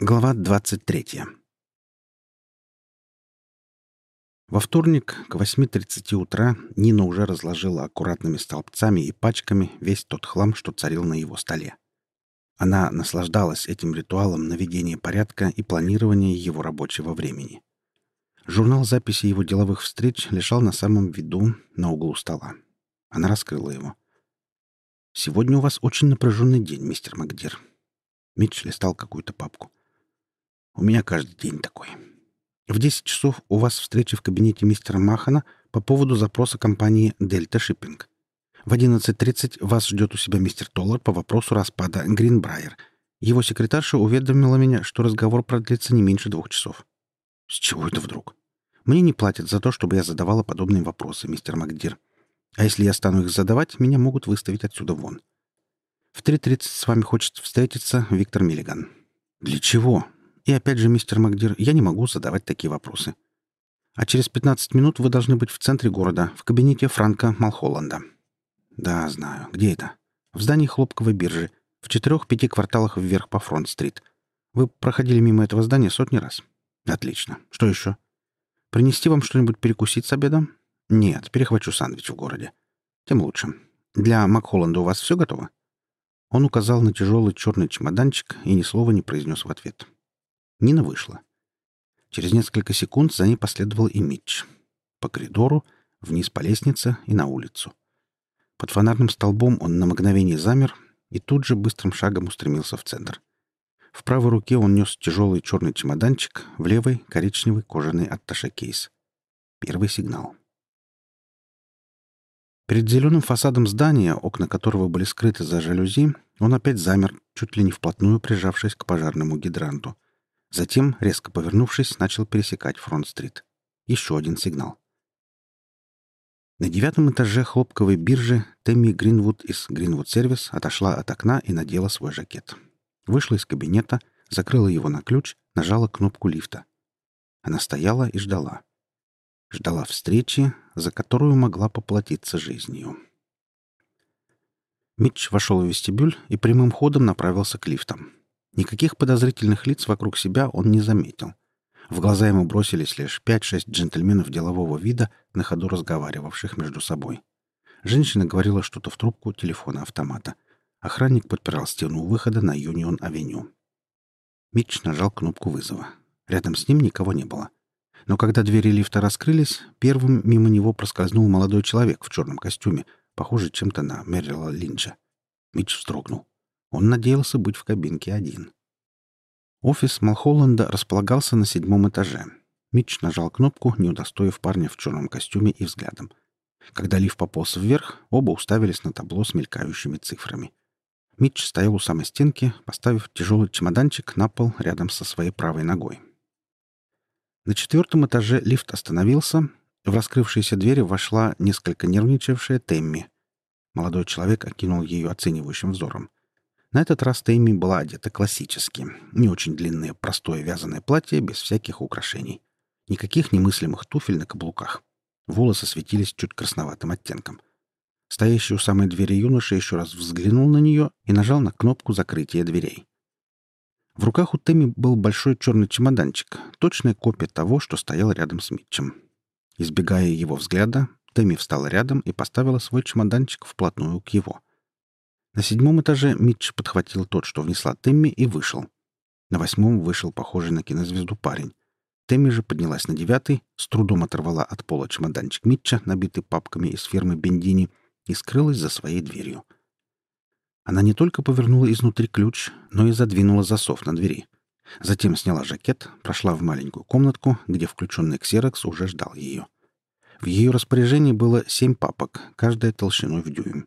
Глава 23. Во вторник к 8.30 утра Нина уже разложила аккуратными столбцами и пачками весь тот хлам, что царил на его столе. Она наслаждалась этим ритуалом наведения порядка и планирования его рабочего времени. Журнал записи его деловых встреч лежал на самом виду на углу стола. Она раскрыла его. «Сегодня у вас очень напряженный день, мистер Макдир». Митч листал какую-то папку. У меня каждый день такой. В 10 часов у вас встреча в кабинете мистера Махана по поводу запроса компании «Дельта Шиппинг». В 11.30 вас ждет у себя мистер Толлар по вопросу распада Гринбрайер. Его секретарша уведомила меня, что разговор продлится не меньше двух часов. С чего это вдруг? Мне не платят за то, чтобы я задавала подобные вопросы, мистер Макдир. А если я стану их задавать, меня могут выставить отсюда вон. В 3.30 с вами хочет встретиться Виктор Миллиган. Для чего? И опять же, мистер Макдир, я не могу задавать такие вопросы. А через 15 минут вы должны быть в центре города, в кабинете Франка Малхолланда. Да, знаю. Где это? В здании хлопковой биржи, в четырех-пяти кварталах вверх по Фронт-стрит. Вы проходили мимо этого здания сотни раз. Отлично. Что еще? Принести вам что-нибудь перекусить с обедом? Нет, перехвачу сандвич в городе. Тем лучше. Для Макхолланда у вас все готово? Он указал на тяжелый черный чемоданчик и ни слова не произнес в ответ. Нина вышла. Через несколько секунд за ней последовал и Митч. По коридору, вниз по лестнице и на улицу. Под фонарным столбом он на мгновение замер и тут же быстрым шагом устремился в центр. В правой руке он нес тяжелый черный чемоданчик, в левой — коричневый кожаный атташе-кейс. Первый сигнал. Перед зеленым фасадом здания, окна которого были скрыты за жалюзи, он опять замер, чуть ли не вплотную прижавшись к пожарному гидранту. Затем, резко повернувшись, начал пересекать Фронт-стрит. Еще один сигнал. На девятом этаже хлопковой биржи Тэмми Гринвуд из Гринвуд Сервис отошла от окна и надела свой жакет. Вышла из кабинета, закрыла его на ключ, нажала кнопку лифта. Она стояла и ждала. Ждала встречи, за которую могла поплатиться жизнью. Митч вошел в вестибюль и прямым ходом направился к лифтам. Никаких подозрительных лиц вокруг себя он не заметил. В глаза ему бросились лишь пять-шесть джентльменов делового вида, на ходу разговаривавших между собой. Женщина говорила что-то в трубку телефона автомата. Охранник подпирал стену у выхода на Юнион-авеню. Митч нажал кнопку вызова. Рядом с ним никого не было. Но когда двери лифта раскрылись, первым мимо него проскользнул молодой человек в черном костюме, похожий чем-то на Мэрила Линча. Митч вздрогнул. Он надеялся быть в кабинке один. Офис Малхолланда располагался на седьмом этаже. Митч нажал кнопку, не удостоив парня в черном костюме и взглядом. Когда лифт пополз вверх, оба уставились на табло с мелькающими цифрами. Митч стоял у самой стенки, поставив тяжелый чемоданчик на пол рядом со своей правой ногой. На четвертом этаже лифт остановился. В раскрывшиеся двери вошла несколько нервничавшая Темми. Молодой человек окинул ее оценивающим взором. На этот раз Тейми была одета классически. Не очень длинное, простое вязаное платье, без всяких украшений. Никаких немыслимых туфель на каблуках. Волосы светились чуть красноватым оттенком. Стоящий у самой двери юноша еще раз взглянул на нее и нажал на кнопку закрытия дверей. В руках у Тэмми был большой черный чемоданчик, точная копия того, что стоял рядом с Митчем. Избегая его взгляда, Тэмми встала рядом и поставила свой чемоданчик вплотную к его — на седьмом этаже Митч подхватил тот, что внесла Тэмми, и вышел. На восьмом вышел похожий на кинозвезду парень. Тэмми же поднялась на девятый, с трудом оторвала от пола чемоданчик Митча, набитый папками из фирмы Бендини, и скрылась за своей дверью. Она не только повернула изнутри ключ, но и задвинула засов на двери. Затем сняла жакет, прошла в маленькую комнатку, где включенный ксерокс уже ждал ее. В ее распоряжении было семь папок, каждая толщиной в дюйм.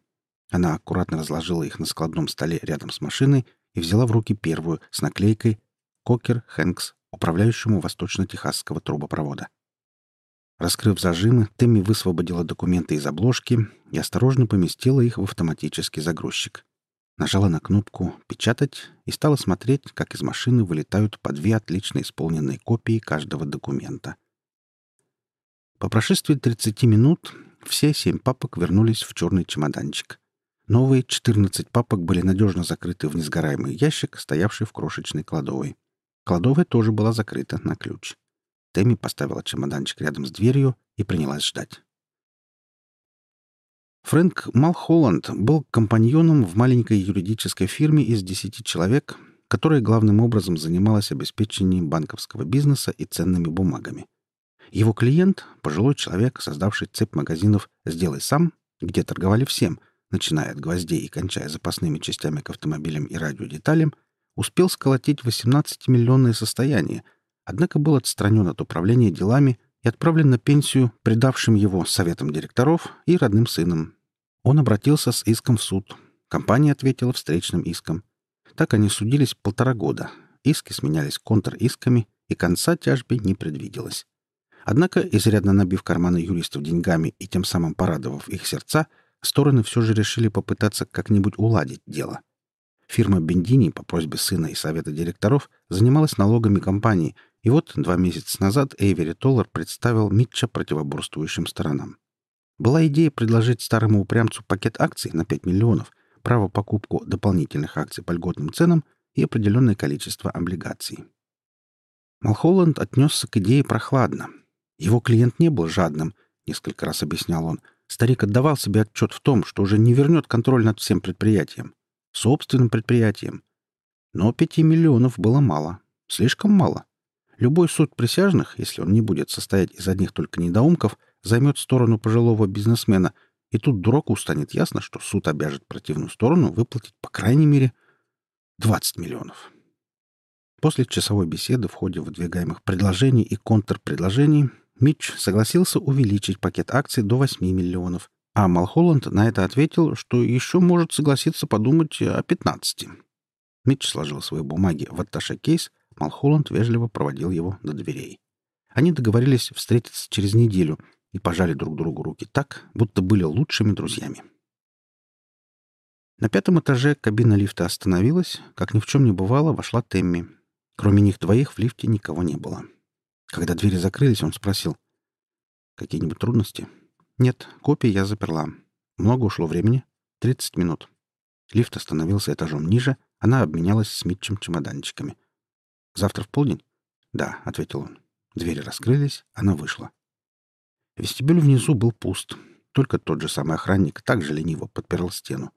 Она аккуратно разложила их на складном столе рядом с машиной и взяла в руки первую с наклейкой «Кокер Хэнкс, управляющему восточно-техасского трубопровода». Раскрыв зажимы, Тэмми высвободила документы из обложки и осторожно поместила их в автоматический загрузчик. Нажала на кнопку «Печатать» и стала смотреть, как из машины вылетают по две отлично исполненные копии каждого документа. По прошествии 30 минут все семь папок вернулись в черный чемоданчик — Новые 14 папок были надежно закрыты в несгораемый ящик, стоявший в крошечной кладовой. Кладовая тоже была закрыта на ключ. Тэмми поставила чемоданчик рядом с дверью и принялась ждать. Фрэнк Малхолланд был компаньоном в маленькой юридической фирме из десяти человек, которая главным образом занималась обеспечением банковского бизнеса и ценными бумагами. Его клиент — пожилой человек, создавший цепь магазинов «Сделай сам», где торговали всем, начиная от гвоздей и кончая запасными частями к автомобилям и радиодеталям, успел сколотить 18-миллионное состояние, однако был отстранен от управления делами и отправлен на пенсию предавшим его советом директоров и родным сыном. Он обратился с иском в суд. Компания ответила встречным иском. Так они судились полтора года. Иски сменялись контр-исками, и конца тяжбе не предвиделось. Однако, изрядно набив карманы юристов деньгами и тем самым порадовав их сердца, стороны все же решили попытаться как-нибудь уладить дело. Фирма Бендини по просьбе сына и совета директоров занималась налогами компании, и вот два месяца назад Эйвери Толлар представил Митча противоборствующим сторонам. Была идея предложить старому упрямцу пакет акций на 5 миллионов, право покупку дополнительных акций по льготным ценам и определенное количество облигаций. Малхолланд отнесся к идее прохладно. Его клиент не был жадным, несколько раз объяснял он. Старик отдавал себе отчет в том, что уже не вернет контроль над всем предприятием. Собственным предприятием. Но пяти миллионов было мало. Слишком мало. Любой суд присяжных, если он не будет состоять из одних только недоумков, займет сторону пожилого бизнесмена, и тут дураку станет ясно, что суд обяжет противную сторону выплатить по крайней мере 20 миллионов. После часовой беседы в ходе выдвигаемых предложений и контрпредложений Митч согласился увеличить пакет акций до 8 миллионов, а Малхолланд на это ответил, что еще может согласиться подумать о 15. Митч сложил свои бумаги в атташе-кейс, Малхолланд вежливо проводил его до дверей. Они договорились встретиться через неделю и пожали друг другу руки так, будто были лучшими друзьями. На пятом этаже кабина лифта остановилась, как ни в чем не бывало, вошла Темми. Кроме них двоих в лифте никого не было. Когда двери закрылись, он спросил. «Какие-нибудь трудности?» «Нет, копии я заперла. Много ушло времени?» «Тридцать минут». Лифт остановился этажом ниже, она обменялась с Митчем чемоданчиками. «Завтра в полдень?» «Да», — ответил он. Двери раскрылись, она вышла. Вестибюль внизу был пуст. Только тот же самый охранник так же лениво подпирал стену.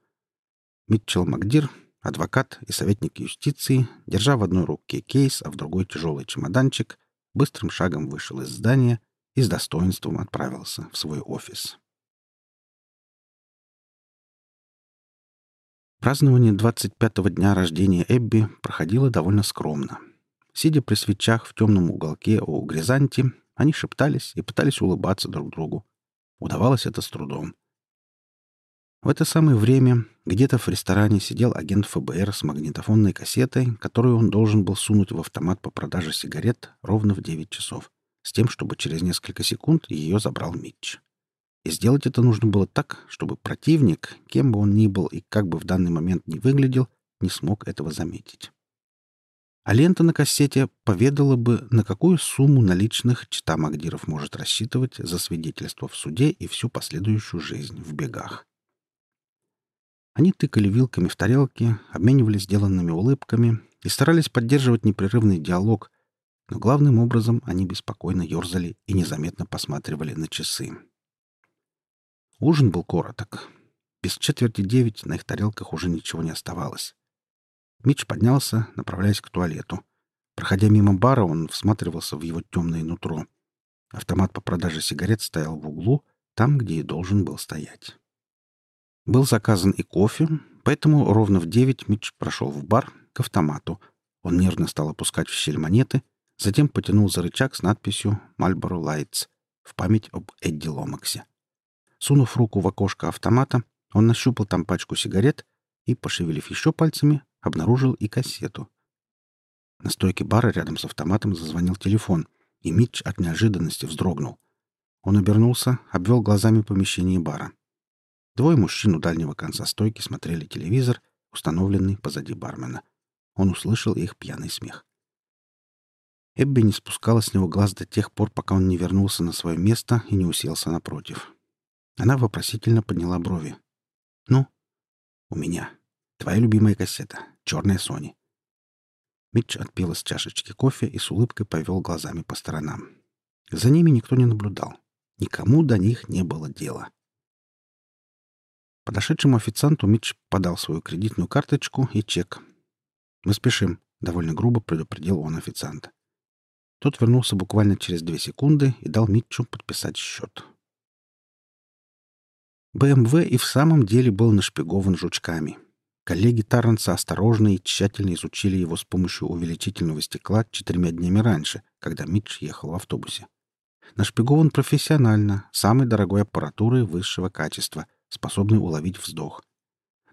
Митчелл Макдир Адвокат и советник юстиции, держа в одной руке кейс, а в другой тяжелый чемоданчик, быстрым шагом вышел из здания и с достоинством отправился в свой офис. Празднование 25-го дня рождения Эбби проходило довольно скромно. Сидя при свечах в темном уголке у Гризанти, они шептались и пытались улыбаться друг другу. Удавалось это с трудом. В это самое время где-то в ресторане сидел агент ФБР с магнитофонной кассетой, которую он должен был сунуть в автомат по продаже сигарет ровно в 9 часов, с тем, чтобы через несколько секунд ее забрал Митч. И сделать это нужно было так, чтобы противник, кем бы он ни был и как бы в данный момент не выглядел, не смог этого заметить. А лента на кассете поведала бы, на какую сумму наличных чита Магдиров может рассчитывать за свидетельство в суде и всю последующую жизнь в бегах. Они тыкали вилками в тарелки, обменивались сделанными улыбками и старались поддерживать непрерывный диалог, но главным образом они беспокойно ерзали и незаметно посматривали на часы. Ужин был короток. Без четверти девять на их тарелках уже ничего не оставалось. Митч поднялся, направляясь к туалету. Проходя мимо бара, он всматривался в его темное нутро. Автомат по продаже сигарет стоял в углу, там, где и должен был стоять. Был заказан и кофе, поэтому ровно в девять Митч прошел в бар к автомату. Он нервно стал опускать в щель монеты, затем потянул за рычаг с надписью «Marlboro Lights» в память об Эдди Ломаксе. Сунув руку в окошко автомата, он нащупал там пачку сигарет и, пошевелив еще пальцами, обнаружил и кассету. На стойке бара рядом с автоматом зазвонил телефон, и Митч от неожиданности вздрогнул. Он обернулся, обвел глазами помещение бара. Двое мужчин у дальнего конца стойки смотрели телевизор, установленный позади бармена. Он услышал их пьяный смех. Эбби не спускала с него глаз до тех пор, пока он не вернулся на свое место и не уселся напротив. Она вопросительно подняла брови. «Ну?» «У меня. Твоя любимая кассета. Черная Сони». Митч отпил из чашечки кофе и с улыбкой повел глазами по сторонам. За ними никто не наблюдал. Никому до них не было дела. Подошедшему официанту Митч подал свою кредитную карточку и чек. «Мы спешим», — довольно грубо предупредил он официанта. Тот вернулся буквально через две секунды и дал Митчу подписать счет. БМВ и в самом деле был нашпигован жучками. Коллеги Тарренса осторожно и тщательно изучили его с помощью увеличительного стекла четырьмя днями раньше, когда Митч ехал в автобусе. Нашпигован профессионально, самой дорогой аппаратурой высшего качества, способной уловить вздох.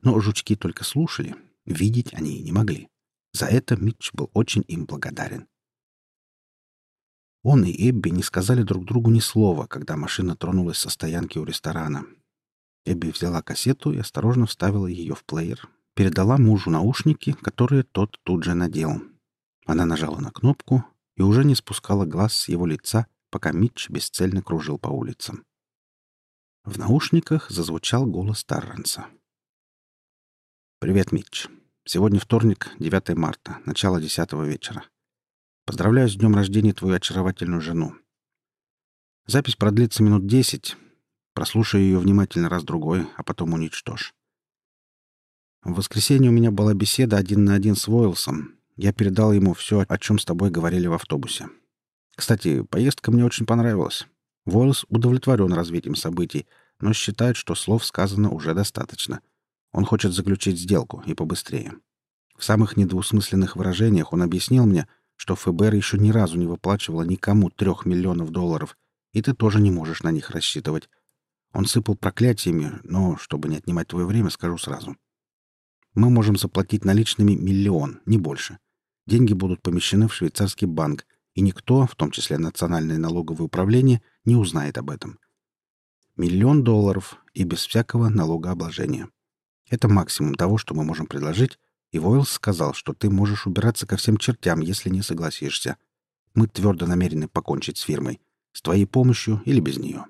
Но жучки только слушали, видеть они не могли. За это Митч был очень им благодарен. Он и Эбби не сказали друг другу ни слова, когда машина тронулась со стоянки у ресторана. Эбби взяла кассету и осторожно вставила ее в плеер, передала мужу наушники, которые тот тут же надел. Она нажала на кнопку и уже не спускала глаз с его лица, пока Митч бесцельно кружил по улицам. В наушниках зазвучал голос Тарренса. «Привет, Митч. Сегодня вторник, 9 марта, начало 10 вечера. Поздравляю с днем рождения твою очаровательную жену. Запись продлится минут 10. Прослушай ее внимательно раз-другой, а потом уничтожь. В воскресенье у меня была беседа один на один с Войлсом. Я передал ему все, о чем с тобой говорили в автобусе. Кстати, поездка мне очень понравилась. Войлс удовлетворен развитием событий, но считает, что слов сказано уже достаточно — он хочет заключить сделку и побыстрее. В самых недвусмысленных выражениях он объяснил мне, что ФБР еще ни разу не выплачивало никому трех миллионов долларов, и ты тоже не можешь на них рассчитывать. Он сыпал проклятиями, но, чтобы не отнимать твое время, скажу сразу. Мы можем заплатить наличными миллион, не больше. Деньги будут помещены в швейцарский банк, и никто, в том числе Национальное налоговое управление, не узнает об этом. Миллион долларов и без всякого налогообложения. Это максимум того, что мы можем предложить, и Войлс сказал, что ты можешь убираться ко всем чертям, если не согласишься. Мы твердо намерены покончить с фирмой. С твоей помощью или без нее.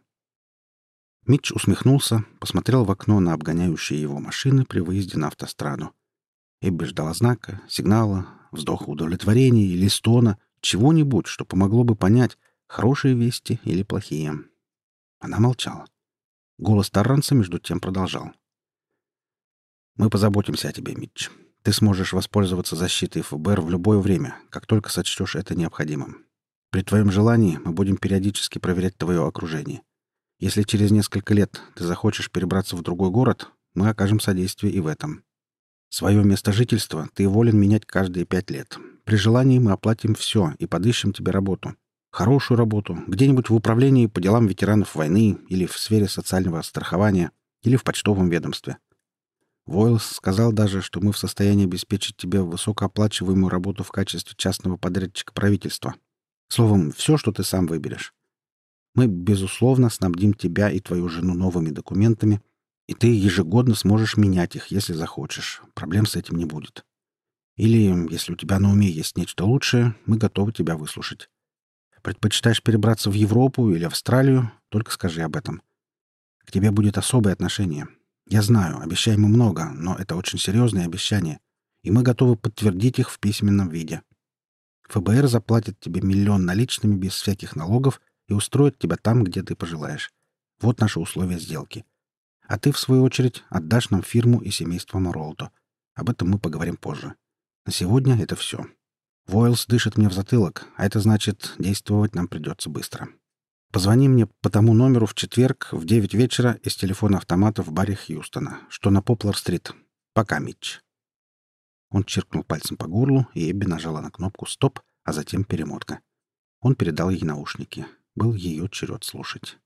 Митч усмехнулся, посмотрел в окно на обгоняющие его машины при выезде на автостраду. Эбби ждала знака, сигнала, вздоха удовлетворения или стона, чего-нибудь, что помогло бы понять, хорошие вести или плохие. Она молчала. Голос Тарранца между тем продолжал. Мы позаботимся о тебе, Митч. Ты сможешь воспользоваться защитой ФБР в любое время, как только сочтешь это необходимым. При твоем желании мы будем периодически проверять твое окружение. Если через несколько лет ты захочешь перебраться в другой город, мы окажем содействие и в этом. Свое место жительства ты волен менять каждые пять лет. При желании мы оплатим все и подыщем тебе работу. Хорошую работу, где-нибудь в управлении по делам ветеранов войны или в сфере социального страхования или в почтовом ведомстве. Войлс сказал даже, что мы в состоянии обеспечить тебе высокооплачиваемую работу в качестве частного подрядчика правительства. Словом, все, что ты сам выберешь. Мы, безусловно, снабдим тебя и твою жену новыми документами, и ты ежегодно сможешь менять их, если захочешь. Проблем с этим не будет. Или, если у тебя на уме есть нечто лучшее, мы готовы тебя выслушать. Предпочитаешь перебраться в Европу или Австралию, только скажи об этом. К тебе будет особое отношение. Я знаю, обещаем мы много, но это очень серьезные обещания, и мы готовы подтвердить их в письменном виде. ФБР заплатит тебе миллион наличными без всяких налогов и устроит тебя там, где ты пожелаешь. Вот наши условия сделки. А ты, в свою очередь, отдашь нам фирму и семейство Моролто. Об этом мы поговорим позже. На сегодня это все. Войлс дышит мне в затылок, а это значит, действовать нам придется быстро. Позвони мне по тому номеру в четверг в девять вечера из телефона автомата в баре Хьюстона, что на Поплар-стрит. Пока, Митч. Он чиркнул пальцем по горлу, и Эбби нажала на кнопку «Стоп», а затем перемотка. Он передал ей наушники. Был ее черед слушать.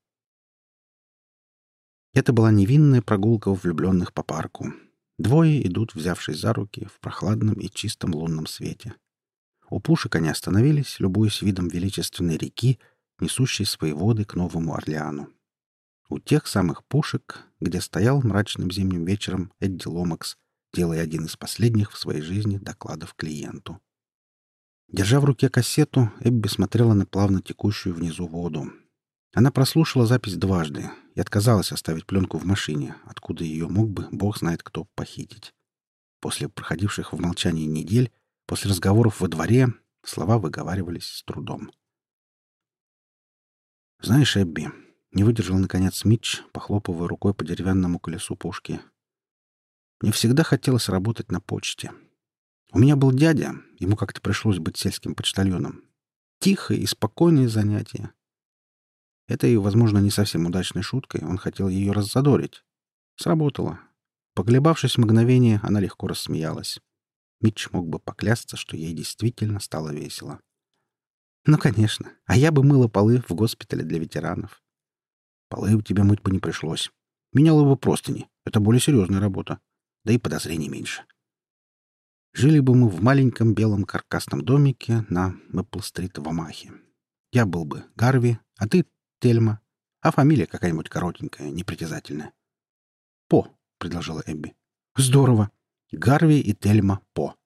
Это была невинная прогулка влюбленных по парку. Двое идут, взявшись за руки, в прохладном и чистом лунном свете. У пушек они остановились, любуясь видом величественной реки, несущий свои воды к Новому Орлеану. У тех самых пушек, где стоял мрачным зимним вечером Эдди Ломакс, делая один из последних в своей жизни докладов клиенту. Держа в руке кассету, Эбби смотрела на плавно текущую внизу воду. Она прослушала запись дважды и отказалась оставить пленку в машине, откуда ее мог бы, бог знает кто, похитить. После проходивших в молчании недель После разговоров во дворе слова выговаривались с трудом. «Знаешь, Эбби, не выдержал, наконец, Митч, похлопывая рукой по деревянному колесу пушки. Мне всегда хотелось работать на почте. У меня был дядя, ему как-то пришлось быть сельским почтальоном. Тихое и спокойное занятие. Этой, возможно, не совсем удачной шуткой он хотел ее раззадорить. Сработало. Поглебавшись мгновение, она легко рассмеялась. Митч мог бы поклясться, что ей действительно стало весело. «Ну, конечно. А я бы мыла полы в госпитале для ветеранов. Полы у тебя мыть бы не пришлось. Меняла бы простыни. Это более серьезная работа. Да и подозрений меньше. Жили бы мы в маленьком белом каркасном домике на Мэппл-стрит в Омахе. Я был бы Гарви, а ты — Тельма. А фамилия какая-нибудь коротенькая, непритязательная. «По», — предложила Эбби. «Здорово. Гарви и Тельма По.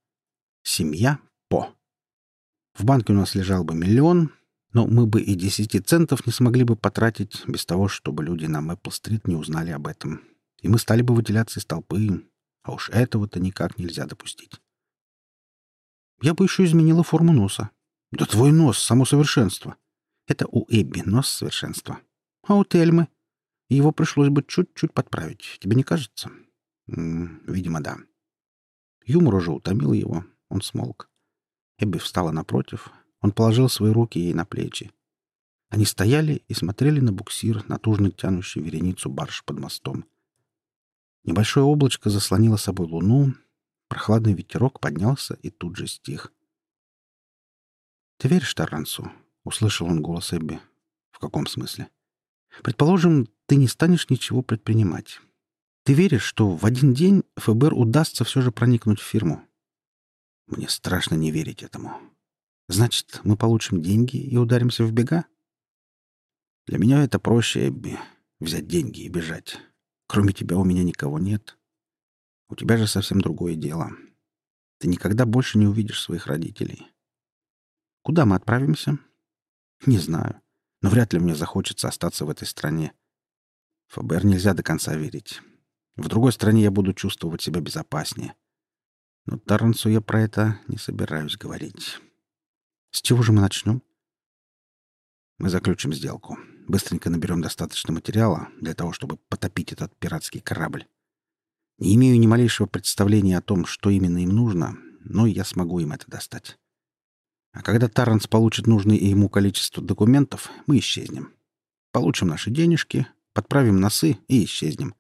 Семья По. В банке у нас лежал бы миллион, но мы бы и десяти центов не смогли бы потратить без того, чтобы люди на Мэппл-стрит не узнали об этом. И мы стали бы выделяться из толпы, а уж этого-то никак нельзя допустить. Я бы еще изменила форму носа. Да твой нос — само совершенство. Это у Эбби нос совершенства. А у Тельмы? Его пришлось бы чуть-чуть подправить. Тебе не кажется? М -м, видимо, да. Юмор уже утомил его. Он смолк. Эбби встала напротив, он положил свои руки ей на плечи. Они стояли и смотрели на буксир, натужно тянущий вереницу барж под мостом. Небольшое облачко заслонило собой луну, прохладный ветерок поднялся и тут же стих. «Ты веришь Тарансу?» — услышал он голос Эбби. «В каком смысле?» «Предположим, ты не станешь ничего предпринимать. Ты веришь, что в один день ФБР удастся все же проникнуть в фирму?» «Мне страшно не верить этому. Значит, мы получим деньги и ударимся в бега? Для меня это проще, Эбби, взять деньги и бежать. Кроме тебя у меня никого нет. У тебя же совсем другое дело. Ты никогда больше не увидишь своих родителей. Куда мы отправимся? Не знаю. Но вряд ли мне захочется остаться в этой стране. ФБР нельзя до конца верить. В другой стране я буду чувствовать себя безопаснее. Но Тарренсу я про это не собираюсь говорить. С чего же мы начнем? Мы заключим сделку. Быстренько наберем достаточно материала для того, чтобы потопить этот пиратский корабль. Не имею ни малейшего представления о том, что именно им нужно, но я смогу им это достать. А когда Тарранс получит нужное ему количество документов, мы исчезнем. Получим наши денежки, подправим носы и исчезнем.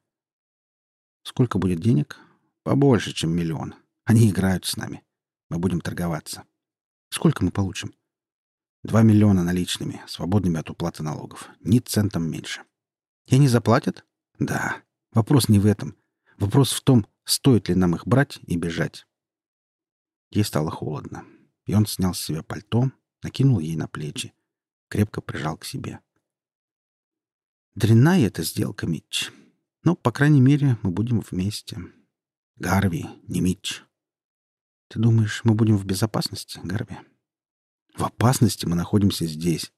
Сколько будет денег? Побольше, чем миллион. Они играют с нами. Мы будем торговаться. Сколько мы получим? Два миллиона наличными, свободными от уплаты налогов. Ни центом меньше. И они заплатят? Да. Вопрос не в этом. Вопрос в том, стоит ли нам их брать и бежать. Ей стало холодно, и он снял с себя пальто, накинул ей на плечи, крепко прижал к себе. Дрянная эта сделка, Митч. Но, по крайней мере, мы будем вместе. Гарви, не Митч. Ты думаешь, мы будем в безопасности, Гарби? В опасности мы находимся здесь.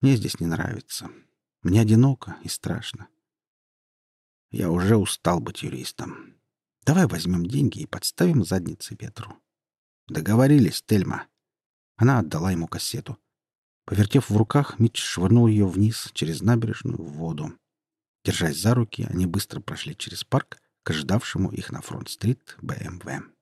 Мне здесь не нравится. Мне одиноко и страшно. Я уже устал быть юристом. Давай возьмем деньги и подставим задницы ветру. Договорились, Тельма. Она отдала ему кассету. Повертев в руках, Митч швырнул ее вниз через набережную в воду. Держась за руки, они быстро прошли через парк к ожидавшему их на фронт-стрит БМВ.